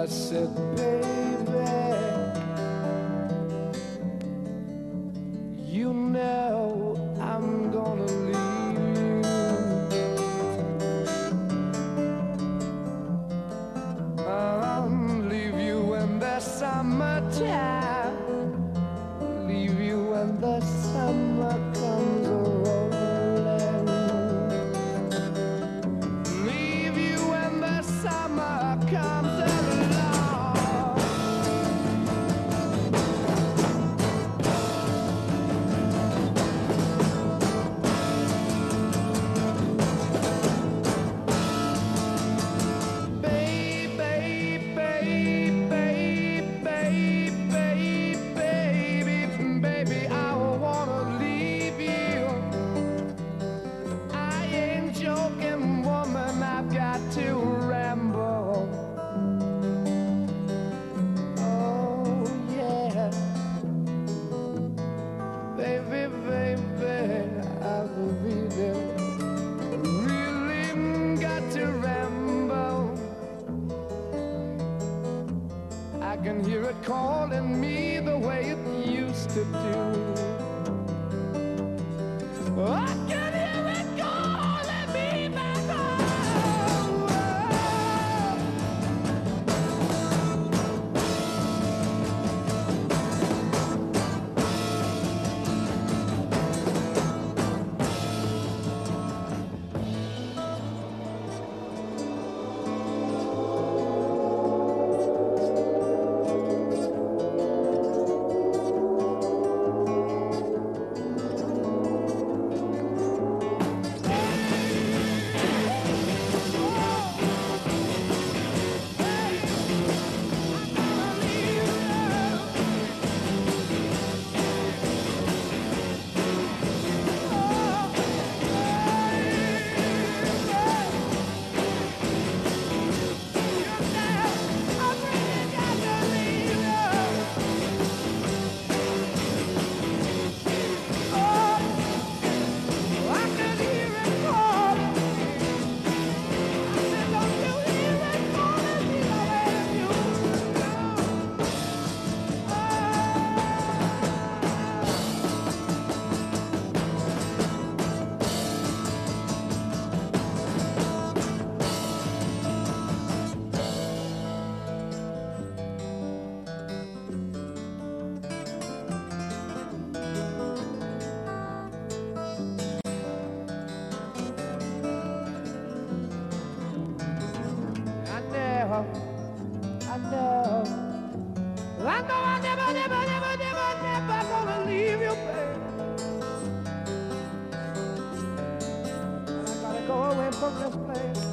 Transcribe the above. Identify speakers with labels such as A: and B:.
A: I said, baby. I can hear it calling me the way it used to do. I I know. I know I never, never, never, never, never gonna leave you, babe. I gotta go away from this place.